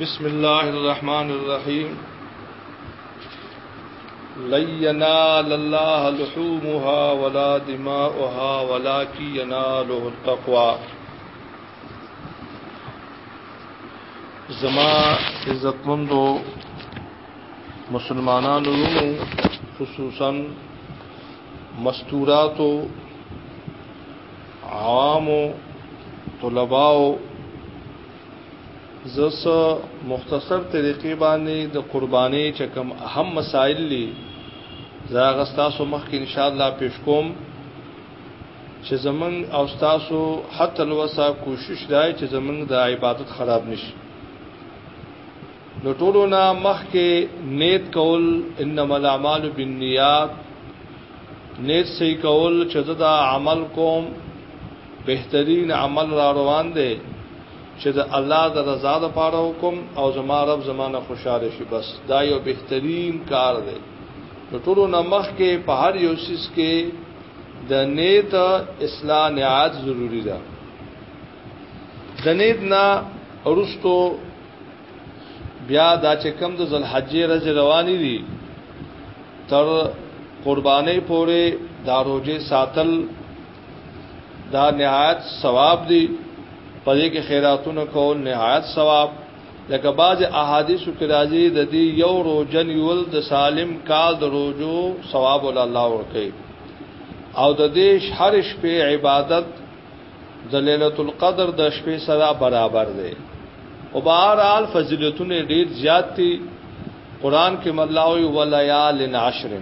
بسم الله الرحمن الرحيم لن ينال الله لحومها ولا دماؤها ولكن يناله التقوى زما عزتمندو مسلمانانو خصوصا مستورات او عوام طلباو زس مختصر طریقې باندې د قرباني چې کوم اهم مسائل دي زه غستا سو مخ کې ان شاء الله پیش کوم چې زمنګ او تاسو حتی الوسا کوشش دای چې زمنګ د عبادت خراب نشي نو ټولو نه مخکې نیت کول انما الاعمال بالنیات نیت سي کول چې دا عمل کوم بهترین عمل را روان دی چې د الله د رضا لپاره وکم او زما رب زمانه خوشاله شي بس دا یو بهترین کار دی نو ټولو نه مخکې په هر یو سیس کې د نیت اصلاح نعت ضروری ده د نیت نه ورستو بیا دا چې کم د ذلحجې رځ رواني دي تر قربانې پورې دا روزه ساتل دا نهایت ثواب دی پدې کې خیراتونه کول نهایت ثواب لکه بعض احادیث کې راځي د دې یو روزن یول د سالم کال د روزو ثواب ول الله ورکي او د دې هر شپه عبادت د ليله القدر د شپې سره برابر دی او بهر حال فضیلتونه ډیر زیات دي قران کې ملاوي وليال عشر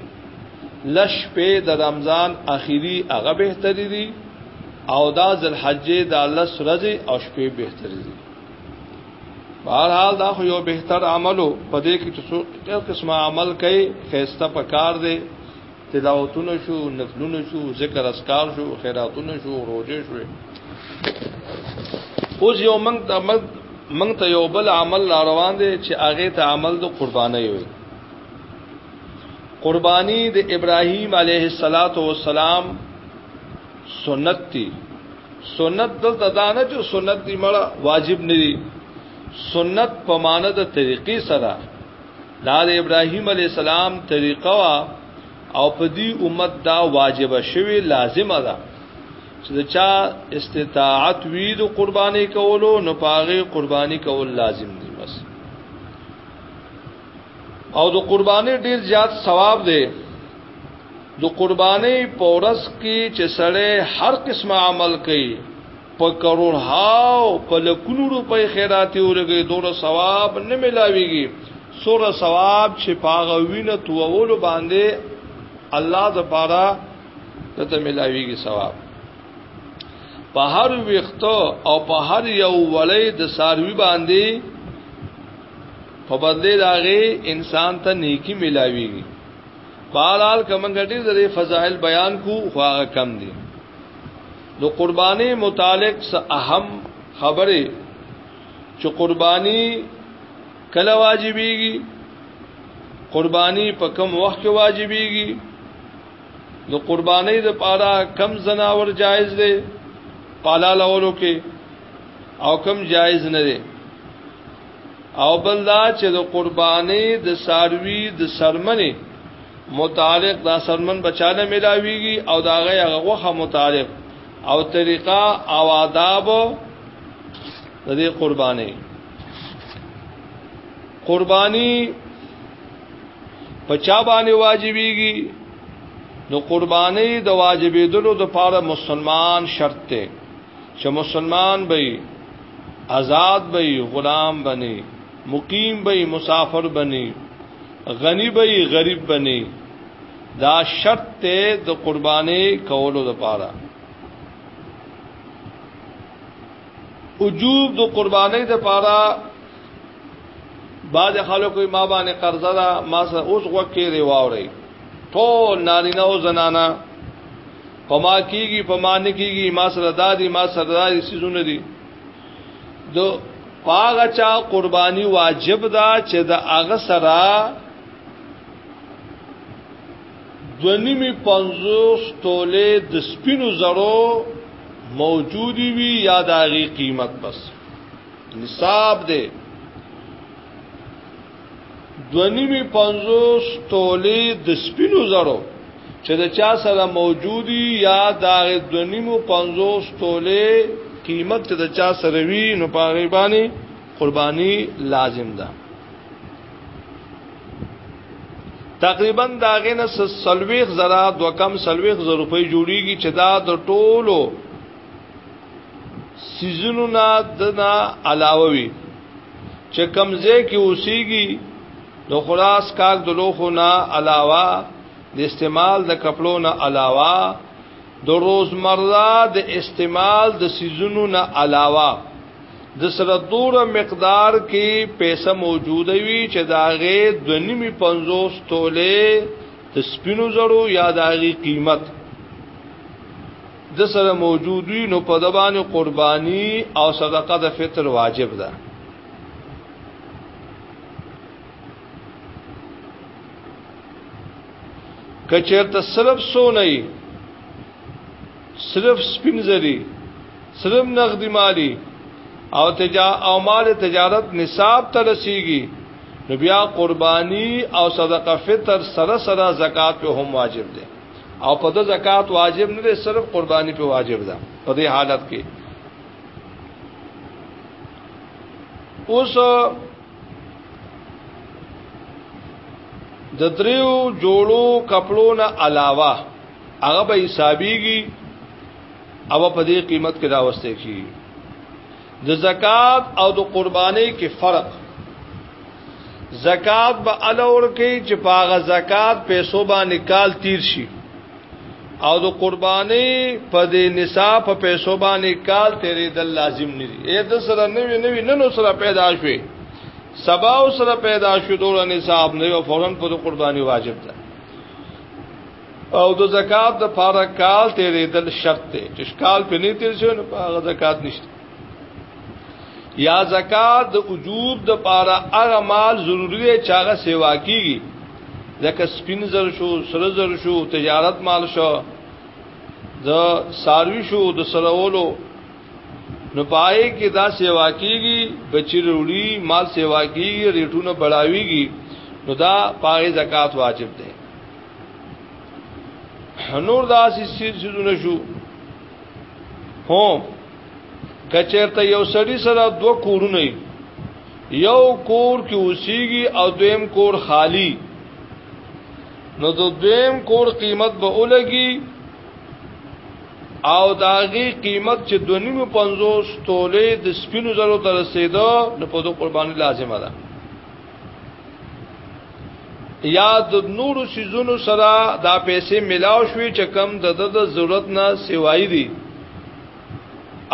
لش په د رمضان اخیری هغه بهتري دي او دا ذلحجې د الله سرځي او شپې بهتري دي بهر حال دا خو یو بهتر عملو په دې کې چې څو قسمه عمل کوي خيسته پکار دی تلاوتونه شو نفلونه شو ذکر اسکار شو خیراتونه شو روزه شو اوس یو منګ ته منګ ته یو بل عمل را روان دي چې هغه ته عمل د قرباني وي قرباني د ابراهيم عليه السلام سنت دي سنت دلته دا نه چې سنت دی مړه واجب نه دي سنت په معنی د طریقې سره دا د ابراهيم عليه السلام طریقه وا او په دې امت دا واجب شوی لازمه ده چې دا چا استطاعت وی د قرباني کولو نو پاغه قرباني کول لازم دي بس او د قرباني ډیر زیات ثواب دی د قرباني پورس کې چې سړی هر قسمه عمل کوي په کرور هاو په لکونو روپۍ خیراتي ورګي دور ثواب نه ملاويږي سور ثواب چې پاغه وینه توول باندې الله د پاره ته ملاويږي ثواب په هر وخت او په هر یو ولې د ساروي باندې په بدلې داغه انسان ته نیکی ملاويږي پالال کمنګ ډیر د فضائل بیان کو خو هغه کم دي نو قرباني متعلق څه اهم خبره چې قرباني کله واجبېږي قرباني په کم وخت کې واجبېږي نو قرباني د پاره کم زناور جایز دی پالال اولو کې او کم جایز نه دی او بل دا چې د قربانې د ساروی د سرمنې متعلق دا سرمن بچانه ملاویږي او دا غي هغه وخه متعلق او طریقه او آداب د دې قربانې قرباني پچا باندې واجبېږي نو قرباني د واجبېدلو د پاره مسلمان شرط ته چې مسلمان به آزاد به غلام بني مقیم به مسافر بني غنی به غریب بني دا شرط ته د قرباني کولو لپاره وجوب د قرباني لپاره بعض خلکو ما باندې قرضه ده ما سره اوس غوکې دی واوري ټول نارینه او زنانه پما کیږي پما نه کیږي ما سره دادي ما سره دادي سيزونه دي دو پاغه چا قرباني واجب ده چې د هغه سره دونیمی پنزوس توله د سپینو زرو موجودی وی یا داغی قیمت بس نصاب ده دونیمی پنځوس تولې د سپینو زرو چې د چا سره موجودی یا دا دونیمو پنځوس تولې قیمت چې د چا سره وی نو پاغي باندې قرباني لازم ده تقریبا داغه نه سلويخ زرا دو کم سلويخ زر روپۍ جوړیږي چې دا د ټولو سيزونو نه دنا علاوه وي چې کمزې کې اوسېږي د خلاص کاک د لوخو نه علاوه د استعمال د کپلو نه علاوه د روزمره د استعمال د سيزونو نه علاوه د سره دور مقدار کې پیسې موجوده وي چې داغه د نیمه 50 تولې د سپینو زړو یا داغي قیمت د سره موجود وي نو په د باندې قرباني او صدقه د فطر واجب ده کچرته صرف سو نه صرف سپینځري صرف نقدي مالی او تجا او مال تجارت نصاب ته رسیږي نو بیا قرباني او صدقه فطر سره سره زکات په هم واجب دي او په د زکات واجب نه صرف قرباني په واجب ده په دې حالت کې اوس د دریو جوړو کپړو نه علاوه هغه به حسابيږي او په دې قیمت کې راوستي کیږي د زکات او د قرباني کې فرق زکات به الور کې چې پاغه زکات پیسو باندې کال تیر شي او د قرباني په دې نصاب په پیسو باندې کال تیرې د لازم نه دي اې د سره نوې نوې نن سره پیدا شوي سبا سره پیدا شو دوه نصاب نه او فورن په قرباني واجب ده او د زکات د پاره کال تیرېدل شرط دی چې کال په نه تیر شي نو هغه زکات نشته یا زکات د وجوب د پاره هغه مال ضروری دی چې هغه سیوا کیږي ځکه سپین زر شو سره زر شو تجارت مال شو د ساروی شو د سرولو نو پای کې دا سیوا کیږي بچی وروړي مال سیوا کیږي ریټونه بڑاویږي نو دا پای زکات واجب دی نور داسې سيزونه شو هو کچرته یو سړی سره دو کورونه یو کور کې اوسېږي او دویم کور خالی نو د دویم کور قیمت به ولګي او داغي قیمت چې 250 تولې د سپینو زرو تر رسیدو نو په دوه قرباني لازمه ده یا د نورو سيزونو سره دا پیسې ملاو شوي چې کم د د ضرورت نه سیوای دي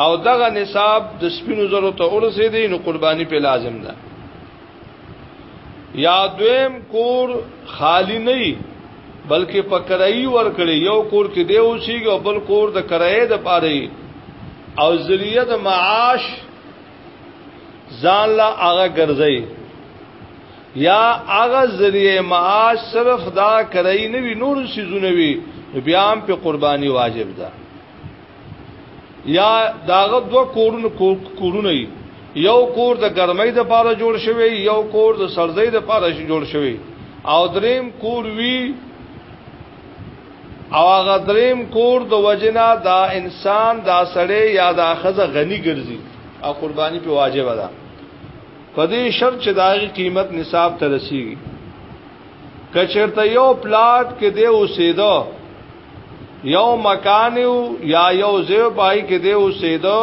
او دغه نصاب د سپینو زرو ته ورسې دي نو قرباني په لازم ده یا دویم کور خالی نه بلکې په کرایي ور کړی یو کور کې دی اوسېږي او بل کور د کرایې د پاره او ذریعہ د معاش ځان لا هغه ګرځي یا هغه ذریعہ معاش صرف دا کرای نه وی نور سيزونه وی بیا هم په قرباني واجب ده یا داغه دو کورن کورونه یو کور د ګرمۍ د پاره جوړ شوی یو کور د سردۍ د پاره جوړ شوی او دریم کور وی او هغه دریم کور د وجنا دا انسان دا سړی یا دا خزه غنی ګرځي او قرباني په واجب ده په دې شرط چې داغي قیمت نصاب ته رسیږي کچرته یو پلاټ کې دی اوسېدو یو مکان یا یو ځای پای کې دی اوسېدو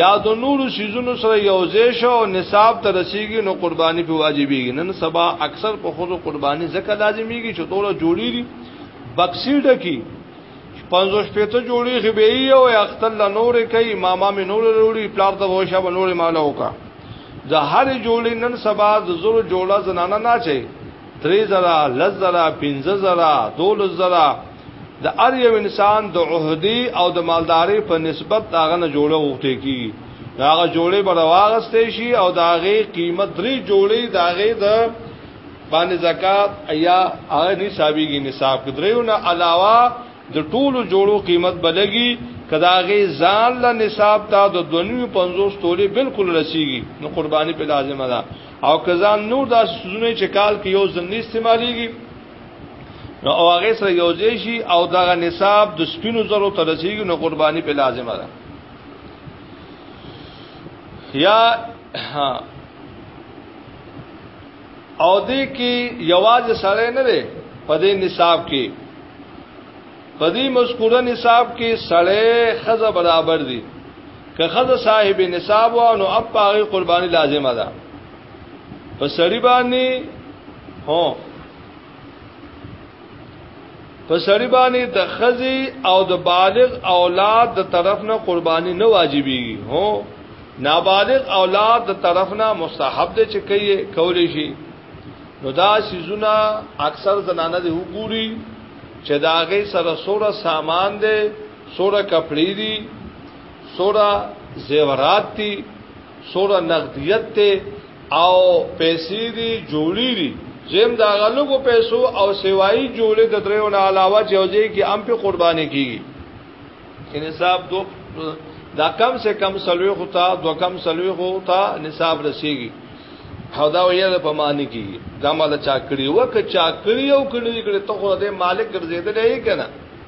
یا د نور سيزونو سره یوځې شو او نصاب ته رسیږي نو قرباني په واجبېږي نن سبا اکثر په خودو قرباني ځکه لازميږي چې ټوله جوړی دي بکسي ډکی پنځو شپېته جوړی خو به یو اختل نور کوي ماما می نور وروړي پلار ته وښه به نور مال وکا د هر جوړی نن سبا د زور جوړه زنانه نه چي 3000 لزرا 15000 12000 د ار یو انسان د عہدی او د مالداري په نسبت داغه نه جوړه وخته کی داغه جوړه به واغستې شي او داغه قیمت درې جوړې داغه د باندې زکات یا هغه نصابیږي نصاب کدرېو نه علاوه د ټولو جوړو قیمت بلګي کداغه ځان له نصاب ته د 250 تولې بالکل رسیږي نو قرباني په لازمه ده او کزان نور داسې سوزونه چې کال کې یو ځل نه استعماليږي نو او هغه سره یوځای شي او دغه نصاب د سپینو زرو ته رسیږي نو قرباني په لازمه ده یا او دې کې یواز سره نه ده په دې نصاب کې په دې مذکوره نصاب کې سره خزه برابر دي که خزه صاحب نصاب و نو اپ هغه قرباني لازمه ده په سړی باندې هو په سړی باندې د خزي او د بالغ اولاد د طرف نه قرباني نه واجبي هو نابالغ اولاد د طرف نه مستحب دي چې کوي کولې شي نو دا سيزونه اکثر زنانه دي وګوري چې دا غي سره سوره سامان دي سوره کپړې دي سوره زیورات دي سوره نقدیت ته او پیسې دی جوړی دی زم دا غلګو پیسو او سیوای جوړې د دریو نه علاوه چې اوځي کې ام په قرباني کیږي چې نصاب دو دا کم سے کم سلوي خطا دو کم سلوي خطا نصاب رسیږي او دا ویل په معنی کې دا مال چاکړي وک چاکړي او کړي کړي ته خو دې مالک ګرځیدل یې کنه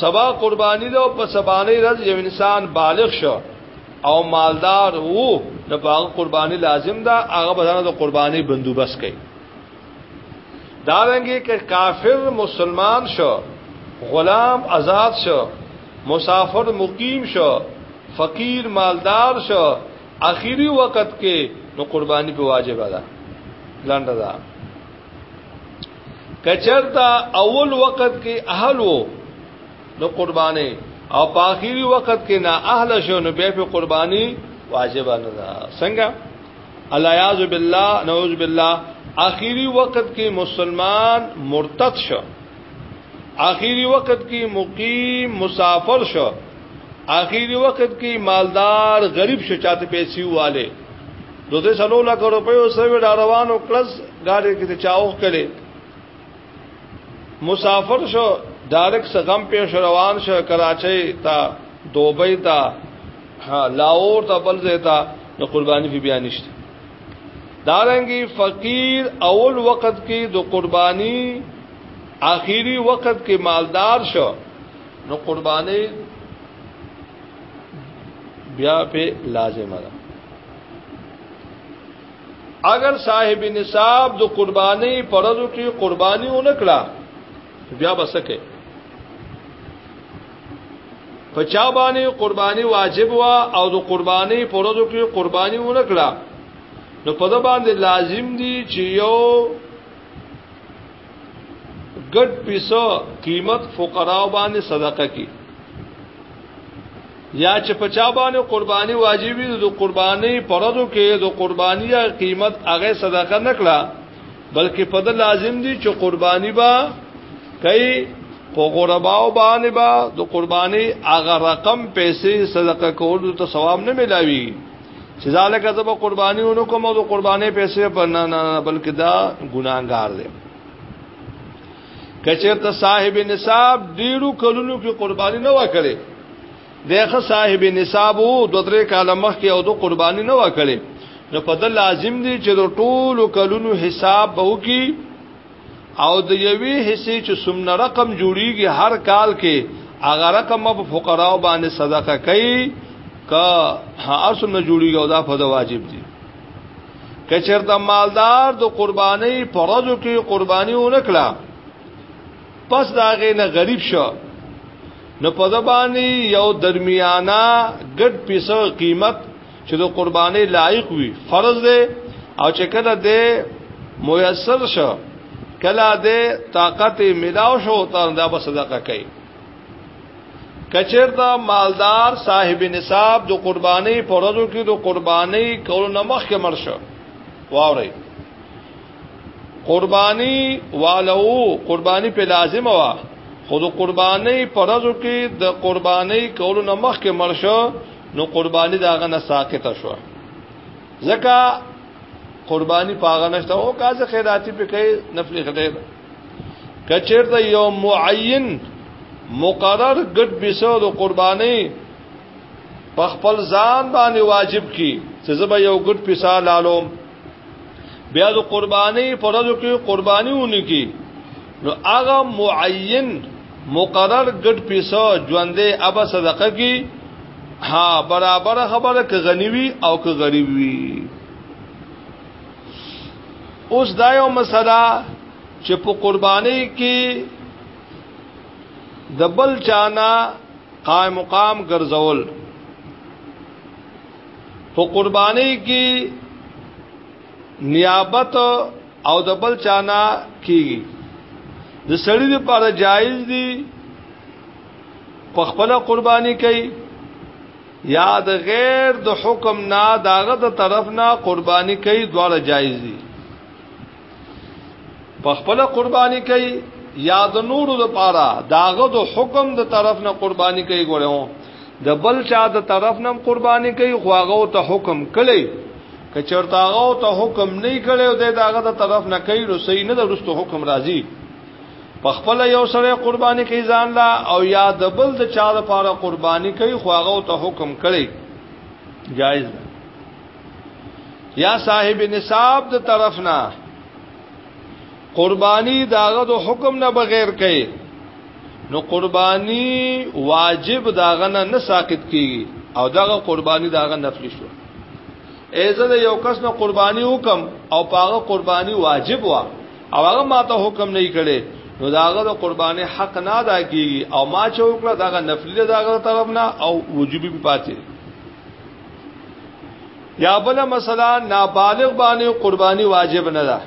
سبا قربانی ده په سبانه رز یو انسان بالغ شو او مالدار وو نو باغ قربانی لازم ده هغه بدانه د قربانی بندوبست کوي دا رنګي ک کافر مسلمان شو غلام آزاد شو مسافر مقیم شو فقیر مالدار شو اخیری وخت کې نو قربانی په واجب ده لاندې ده کچرتا اول وخت کې اهل وو نو قرباني او په اخیری وخت کې نا اهل شو نو به قرباني واجب نه ده څنګه الیاذ بالله نعوذ بالله اخیری وخت کې مسلمان مرتد شو اخیری وخت کې مقیم مسافر شو اخیری وخت کې مالدار غریب شو چاته پیسې واله نو د سلو لک روپیو سوي دا روانو کلس ګاډي کې د چاوخ کړي مسافر شو ډایرک سغم پیش روان شو کراچۍ ته دوبۍ ته لاهور ته بل ځای ته نو قرباني فی بیان نشته دارنګي فقیر اول وخت کې د قرباني آخري وخت کې مالدار شو نو قرباني بیا په لازمه ده اگر صاحب نصاب د قرباني پرزو کې قرباني ونکړه بیا بسکه په چا باندې قرباني واجب وا او د قرباني پرزو کې قرباني ونکړه نو په د باندې لازم دي چې یو ګډ پیسو قیمت فقرا باندې صدقه کی یا چې په چا باندې قرباني واجب وي د قرباني پردو کې د قرباني قیمت هغه صدقه نکړه بلکې په د لازم دي چې قرباني با کوي په غرباو باندې با د قرباني هغه رقم پیسې صدقه کول ته ثواب نه ملاوي چې ذالک زب قرباني ونکوم او قرباني پیسې په نه نه بلکې دا ګناګار دی کچرته صاحب نصاب ډیرو کلونو کې قرباني نه وکړي دغه صاحب نصاب وو د درې کاله مخکې او د قرباني نه وکړي نو په د لازم دي چې د ټولو کلونو حساب به وکړي او د یوې حصے چې سمنه رقم جوړیږي هر کال کې هغه رقم په فقراو باندې صدقه کوي کا هر سمنه جوړیږي او دا په واجب دي کچرته مالدار د قرباني پرځو کې قرباني ونکړه پس داغه نه غریب شو نو په ځبانی یو درمیانا ګډ پیسو قیمت چې د قرباني لایق وي فرض دی او چې کله دی میسر شو کله دی طاقت ملاو شو تر دا به صدقه کوي کچرتا مالدار صاحب نصاب د قرباني پرځو کې د قرباني کول نه مخ کې مرشه واوري قرباني والو قرباني په لازم وا خود قرباني پرځو کې د قرباني کول نه مخ کې مرشه نو قرباني داغه نه ساقط شو ځکه قرباني پاغه نشته او کازه خیراتی په کوي نفل خدای کچیر ته یو معین مقرر ګډ بيسو د قرباني په خپل ځان باندې واجب کی چې زبا یو ګډ پیسا لالوم بیا د قرباني پرځو کې قرباني ونی کی نو هغه معین مقرر ګډ پیسو ژوندې ابا صدقه کی ها برابر خبره ک غنیوی او ک غریب وی اوس دا یو مسله چې په قرباني کې د بل چانا قائم مقام ګرځول په قرباني کې نیابت او د بل چانا کیږي د سړی لپاره جایز دي په خپل قرباني کوي یا د غیر د حکم نه داغه د طرف نه قرباني کوي دواړه جایز دي په خپل قرباني کوي یا د نورو د پاره داغه د حکم د طرف نه قرباني کوي ګورو د بل چا د طرف نم قرباني کوي خو هغه ته حکم کړي که چرته هغه ته حکم نه کړي او د هغه د طرف نه کوي نو صحیح نه درستو حکم راځي په خپل یو سره قرباني کوي ځان لا او یا د بل د چا لپاره قرباني کوي خو هغه ته حکم کړي جایز ده یا صاحب نصاب د طرف نه قربانی داغه د حکم نه بغیر کوي نو قربانی واجب داغه نه نه ساقط کیږي او داغه قربانی داغه نفلی شو ایزه د یو کس نه قربانی حکم او پاغه قربانی واجب وا او هغه ماته حکم نه کړي نو داغه د قربانی حق نه ادا کیږي او ما چې وکړه داغه نفلی داغه طرف نه او وجوبي پاتې یا بل مثلا نابالغ باندې قرباني واجب نه ده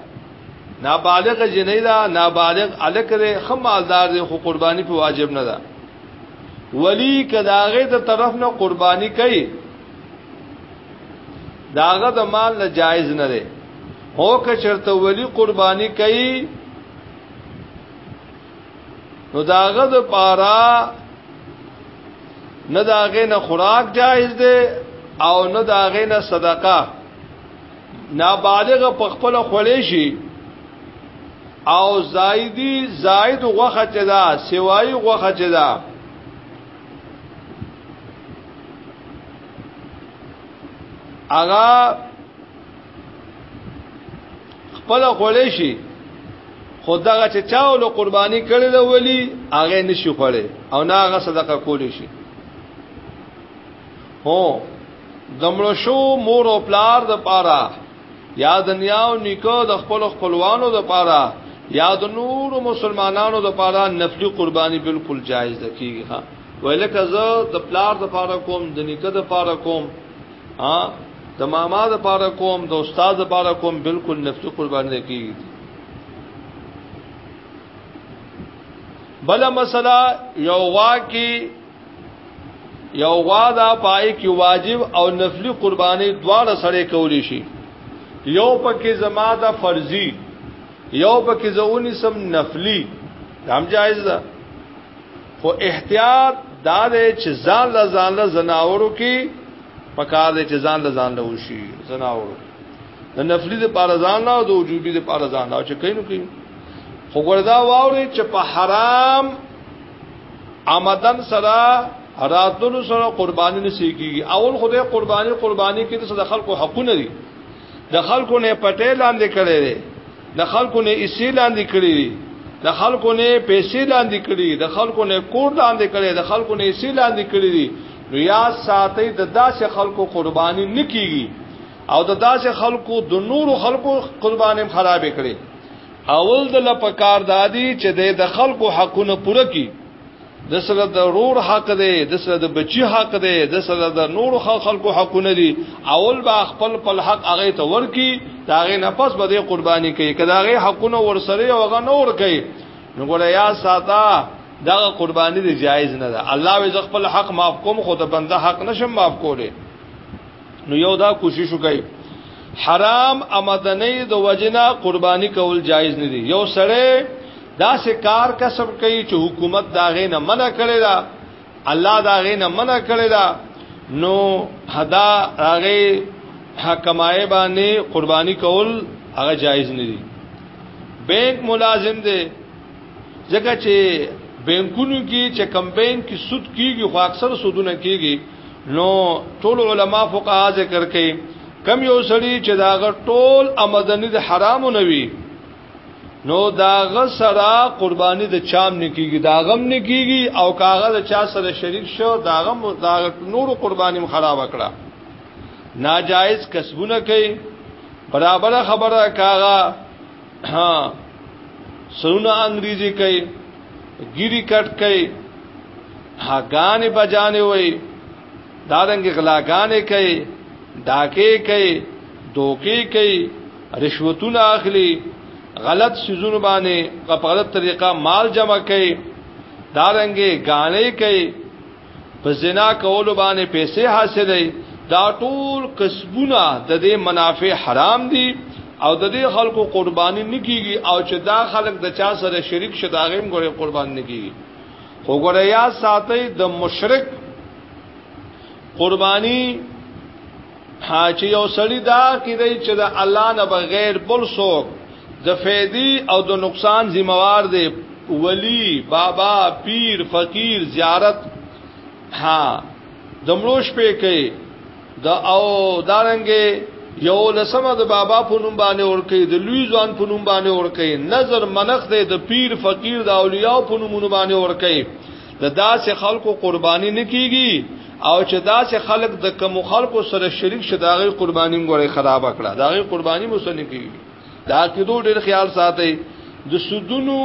نابالغ جنې دا نابالغ الک دې خمالدار دې خو قرباني په واجب نه ده ولی کداغه ته طرف نه قرباني کوي داغه د مال نه جایز نه ده هو که چرته ولی قرباني کوي نو داغه د پارا نه داغه نه خوراک جایز دی او نه داغه نه صدقه نابالغ په خپل خولې شي او زائدی زائد غوخه چدا سوای غوخه چدا اغا خپل خولې شي خدغه چې چاو له قرباني کړي د ولی هغه نشي خړې او نه هغه صدقه کولی شي هو دمړو شو مور او پلار د پاره یا دنیا او نیکو د خپل خپلوانو د پاره یا د نور مسلمانانو د پاره نفلی قرباني بالکل جایز ده کیږي ها ولکه زه د پلار د پاره کوم د نیکه د پاره کوم ها د ماما د پاره کوم د استاد د پاره کوم بالکل نفسي قربان نه کیږي بل مسله یو واکی یو وادا پای کی واجب او نفلی قربانی دواړه سره کولی شي یو پکې زما د فرضي یو پکې زونی سم نفلی هم جایز ده خو احتیاط دا دی چې ځان له ځان له زناورو کې پکار دی چې ځان له ځان له وشي زناورو د نفلی د پاره ځان له او د وجوبي د پاره ځان له چې کینو کې خو ګردا واوري چې په حرام آمدن سره راتلو سره قرباني نسيږي اول خدای قرباني قرباني کې د خلکو حقونه دي د خلکو نه پټې لاندې کړي دي د خلکو نه اسی لاندې کړي دي د خلکو نه پیسې لاندې کړي د خلکو نه کور لاندې کړي د خلکو نه اسی لاندې کړي دي نو یا ساتي د داسې خلکو قرباني نکېږي او د داسې خلکو د نورو خلکو قرباني خراب کړي اول د لپکار دادی چې د خلکو حقونه پوره کړي د سره د رور حق دی د سره د بچی حق دی د سره د نور خلکو حقونه دي اول با خپل خپل حق هغه ته ورکی دا هغه نه پس به قرباني کوي کله هغه حقونه ورسره او هغه نور کوي نو ګوره یا ساته دا قرباني دی جایز نه ده الله وز خپل حق معاف کوم خو د بنده حق نشم معاف کوله نو یو دا کوشش وکړي حرام امدنی د وجنا قرباني کول جایز نه دي یو سره دا شکار کسب کوي چې حکومت داغه نه منع کړی دا الله داغه نه منع کړی دا نو حدا هغه حکمای باندې قرباني کول هغه جایز نه دي بینک ملازم دی ځکه چې بینکونو کې چې کمپاین کې سود کیږي خو اکثر سودونه کیږي نو ټول علما فقها ذکر کوي کم یو سړی چې داغه ټول آمدنی د حرامو نه وي نو داغه سره قرباني د چام نکیږي داغم نکیږي او کاغه د چا سره شریک شو داغه داغه نور قرباني خراب کړه ناجایز کسبونه کوي برابر خبره کاغه ها سونه انګریزي کوي ګيري کټ کوي هاګانې بجانې وای دارنګ غلاګانې کوي ډاکې کوي دوکې کوي رشوتونه اخلي غلط سيزونه باندې په غلط طریقه مال جمع کوي دارنګ غانې کوي په زنا کولو باندې پیسې حاصلې دا ټول کسبونه د دې منافع حرام دي او د دې خلکو قرباني نکېږي او چې دا خلک د چا سره شریک شداغیم ګورې قربان نکېږي خو ګره یا ساتي د مشرک قرباني حاجی یو سړی دا کیدی چې د الله نه بغیر بل څوک د فیدی او د نقصان ذمہوار دی ولی بابا پیر فقیر زیارت ها دمړو شپې کوي د او دارنګې یو لسمه د بابا په نوم باندې ور کوي د لوی ځوان په نوم باندې ور کوي نظر منخ دی د پیر فقیر د اولیاء په نوم باندې ور کوي د داسې خلکو قرباني نه کیږي او چې داسې خلک د کم خلکو سره شریک شي داغه قرباني غوړي خراب کړه داغه قرباني مسلم کیږي دا کېدو ډېر خیال ساتي د سودونو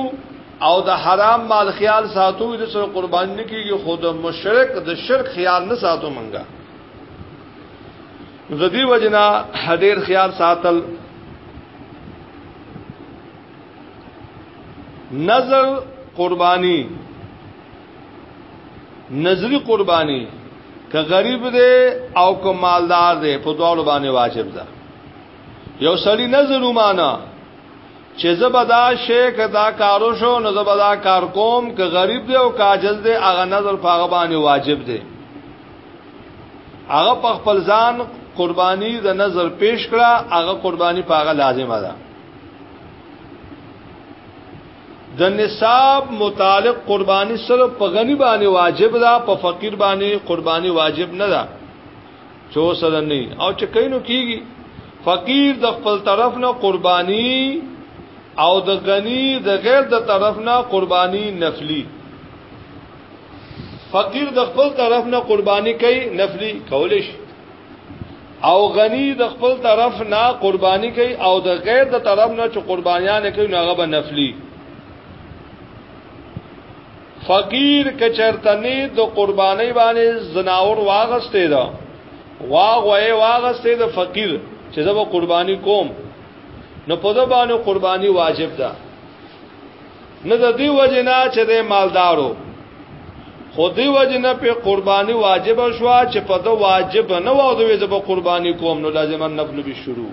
او د حرام مال خیال ساتو د سره قربان نه کیږي خود مشرک د شرک خیال نه ساتو منګه زدی وجنا حدیر خیال ساتل نظر قربانی نظری قربانی که غریب دی او که مالدار دی په دوړو باندې واجب ده یو سړی نظر ومانه چې زبدا شیخ دا کارو شو نو زبدا کار کوم که غریب دی او کاجز دی هغه نظر په هغه باندې واجب دی هغه په خپل ځان قرباني د نظر پیش کړه هغه قرباني په هغه لازمه ده د نصاب متعلق قرباني صرف په غني باندې واجب ده په فقیر باندې قرباني واجب نه ده چو سره نه او چې کینو کیږي فقیر د خپل طرف نه قربانی او د غنی د غیر د طرف نه قربانی نفلی فقیر د خپل طرف نه قربانی کوي نفلی کولش او غنی د خپل طرف نه قربانی کوي او د غیر د طرف نه چې قربانیان کوي هغه به نفلی فقیر کچرتنی د قربانی باندې زناور واغستې ده واغوي واغستې ده فقیر چې زبر قربانی کوم نو په د باندې قربانی واجب ده نه د دې وجنا چې د مالدارو خو دې وجنا په قربانی واجب شو چې په د واجب نه و دوی زبر قربانی کوم نو لازم نفل به شروع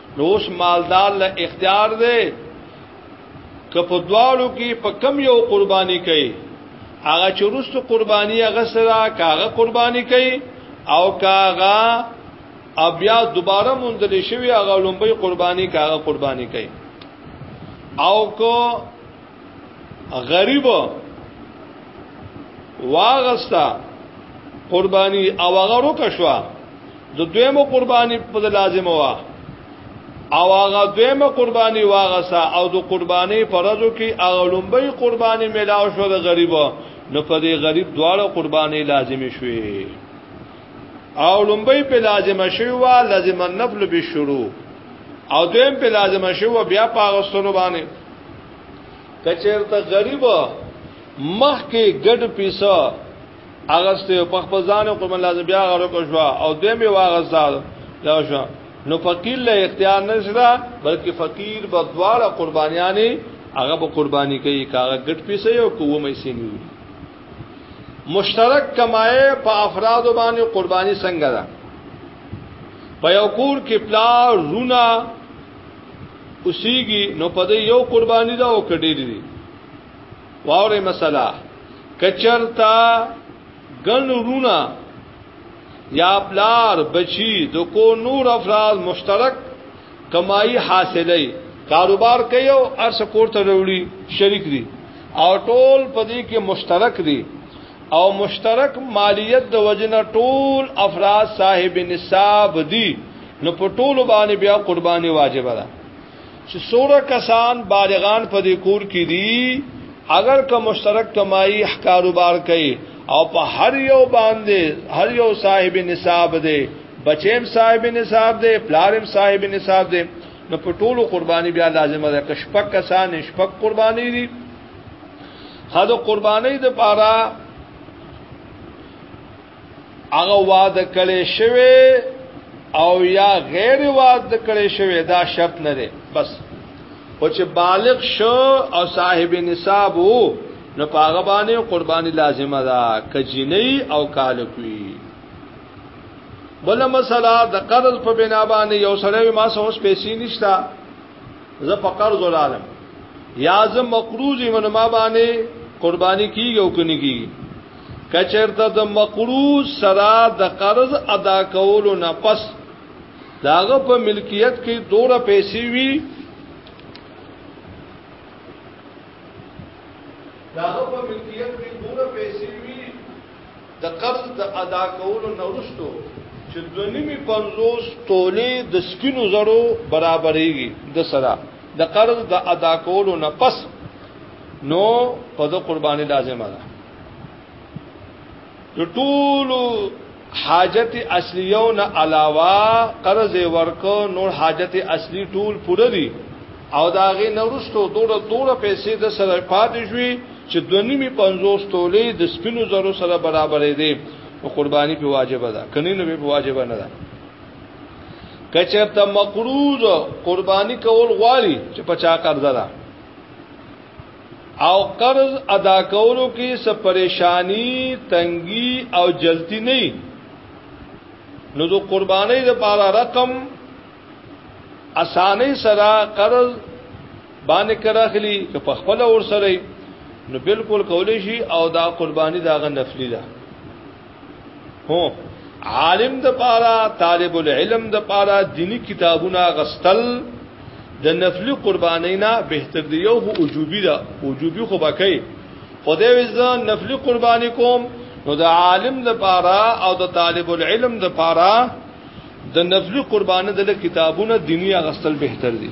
نو اوس مالدار له اختیار دی که په دوالو کې په کم یو قرباني کوي هغه چې رست قرباني هغه سره کاغه قرباني کوي او کاغه بیا دوباره مونږل شوی هغه لومبي قرباني کاغه قرباني کوي او کو غریب واغستا قرباني او هغه روکه شو د دویمو قرباني په لازم وا او هغه دویمه قرباني واغسه او د قرباني پرځو کې هغه لومبي قرباني ملاو شو د غریبو نو په دې غریب دواړه قرباني لازم شوي او لومبي په لازم شوی وا لازم النفل به شروع او دویم په لازم شوی بیا په غسلو باندې کچیر ته غریب مخ کې ګډ پیسه اغسته په خپل ځان او کوم لازم بیا غره کو شو او دې می واغسته دا شو نو فقیر له اختیار نه شدا بلکې فقیر په دواړه قربانیانې هغه په قرباني کوي کاغه ګټ پیسې او کومې سینې مشترک کمایه په افراد باندې قرباني څنګه ده په یو کور کې پلا رونا اوسېږي نو په دې یو قرباني دا او کډېری دي واورې مسله کچرتا ګن رونا یا پلار بچی د کو نور افراد مشترک کمایي حاصلې کاروبار کوي او ارس کوړه وروړي شریک دي او ټول پدې کې مشترک دي او مشترک مالیت د وجنه ټول افراد صاحب نصاب دي نو په ټول باندې بیا قرباني واجب ده چې سوره کسان بالغان په دې کور کې دي اگر که مشترک کمایي کاروبار کوي او په هر یو باندې هر یو صاحب نصاب دی بچیم صاحب نصاب دی پلارم صاحب نصاب دی نو په ټولو قرباني بیا لازمه ده که شپک کسان شپک قرباني دي خاله قرباني د پاره هغه وعده کړي شوی او یا غیر وعده کړي شوی دا شرط نه دی بس او چې بالغ شو او صاحب نصاب وو نو پاغه باندې قرباني لازمه ده کجینی او کالکوي بل مسله د قرض په بنا باندې یو سره ما سه اوس پیسې نشتا زه په قرض ولالم یا زه مقروض من ما باندې قرباني کیږي او کني کیږي کچرته د مقروض سره د قرض ادا کولو نه پس داغه په ملکیت کې دوره پیسې وي داغه په ملکیت کې دوره پیسې وي د قرض د ادا کولو نه وروسته چې د نیمه 50 تولې د سپینو زرو برابرېږي د سره د قرض د ادا کولو نه پس نو په د قرباني لازمه ده ټول حاجت اصلیو نه علاوه قرض ورکو نور حاجت اصلی ټول پوره دي او داغه نورستو دوړه دوړه پیسې د سره پاتې شوې چې دونیمي 50 تولې د سپینو زرو سره برابرې دي او قرباني په واجب ده کني نه په واجب نه ده کچرته مقروض قرباني کول غواړي چې پچا قرض ده او قرض ادا کولو کې څه پریشانی تنګي او جلتی نه نو د قربانۍ لپاره رقم اسانه سره قرض باندې کراخلی که په خپل اور سره نو بالکل کولې شي او دا قرباني داغه نفلی ده دا هو عالم د پاره طالب العلم د پاره دینی کتابونه غستل د نفلی قربانی نه بهتر دی یو خو وجوبی دا وجوبی خو بکای خدای وزه نفلی قربانی کوم نو د عالم د پاره او د طالب العلم د پاره د نفلی قربانی د کتابونه دینی غستل بهتر دی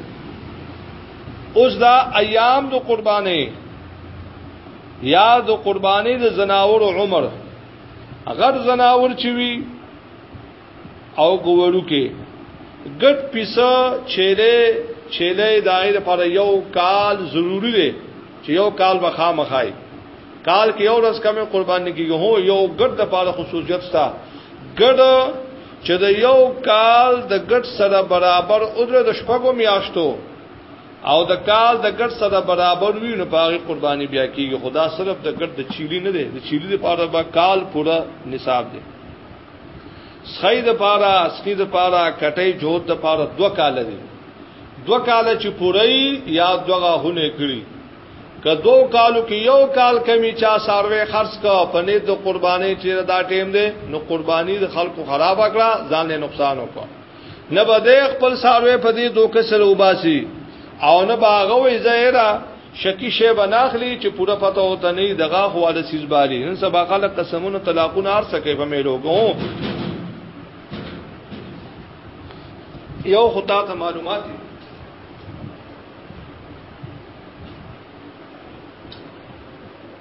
اوس دا ایام د قربانی یا د قرباني د زناور عمر غټ زناور چوي او ګورو کې ګټ پیسه چيله چيله دایره پر یو کال ضروری دی چې یو کال به خامخای کال کې یو ورځ کمه قرباني کیږي هو یو ګډ د پاره خصوصیت شته ګډ چې د یو کال د ګډ سره برابر اجره د شپږو میاشتو او د کال د ګټ سره برابر وي نو پاغي قرباني بیا کیږي خدا صرف د ګټ د چيلي نه دی د چيلي لپاره به کال پورا نصاب دی سخی د پاره اسکی د پاره کټي جوړ د پاره دو کال دی دو کال چې پورای یا دغه هونه کړی که دو کالو کې یو کال کمی چا ساروي خرڅ کا پنه د قرباني چې دا ټیم دی نو قرباني د خلکو خراب کړه ځان له نقصان وکړه نه به د خپل ساروي په دې دوکه سره وباسي او نه باغه وي زهره شکی شی بناخلی چې پوره پته وته نه دغه خواله سیز بالی نن سبا خلک قسمونه طلاقونه ار سکے په میلو کو یو خطا ته معلومات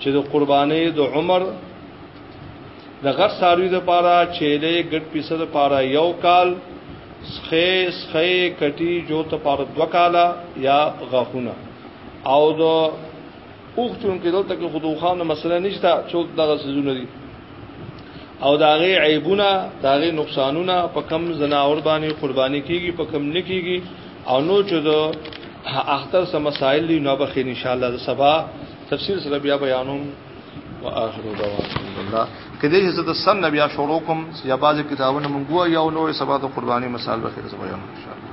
چې د قربانې د عمر د غټ ساروی د پاره چيلې ګټ پیسه د پاره یو کال سخې سخې کټي جو ته پاره دو کاله یا غاخونه او د اوختون کې دلته کې خودوخانه مسله نشته چې دغه سيزونه دي او داغه عیبونه داغه نقصانونه په کم زناور باندې قرباني کیږي په کم نه کیږي او نو چې د اختر سم مسائل دی نو به ان شاء الله د سبا تفسیر سره بیا بیانوم واخر دعوانا الله کدی چې زه د سن نبی شروع کوم یا بعضی کتابونه مونږ یو نوې سبا د قرباني مثال به خیر زبیان ان شاء الله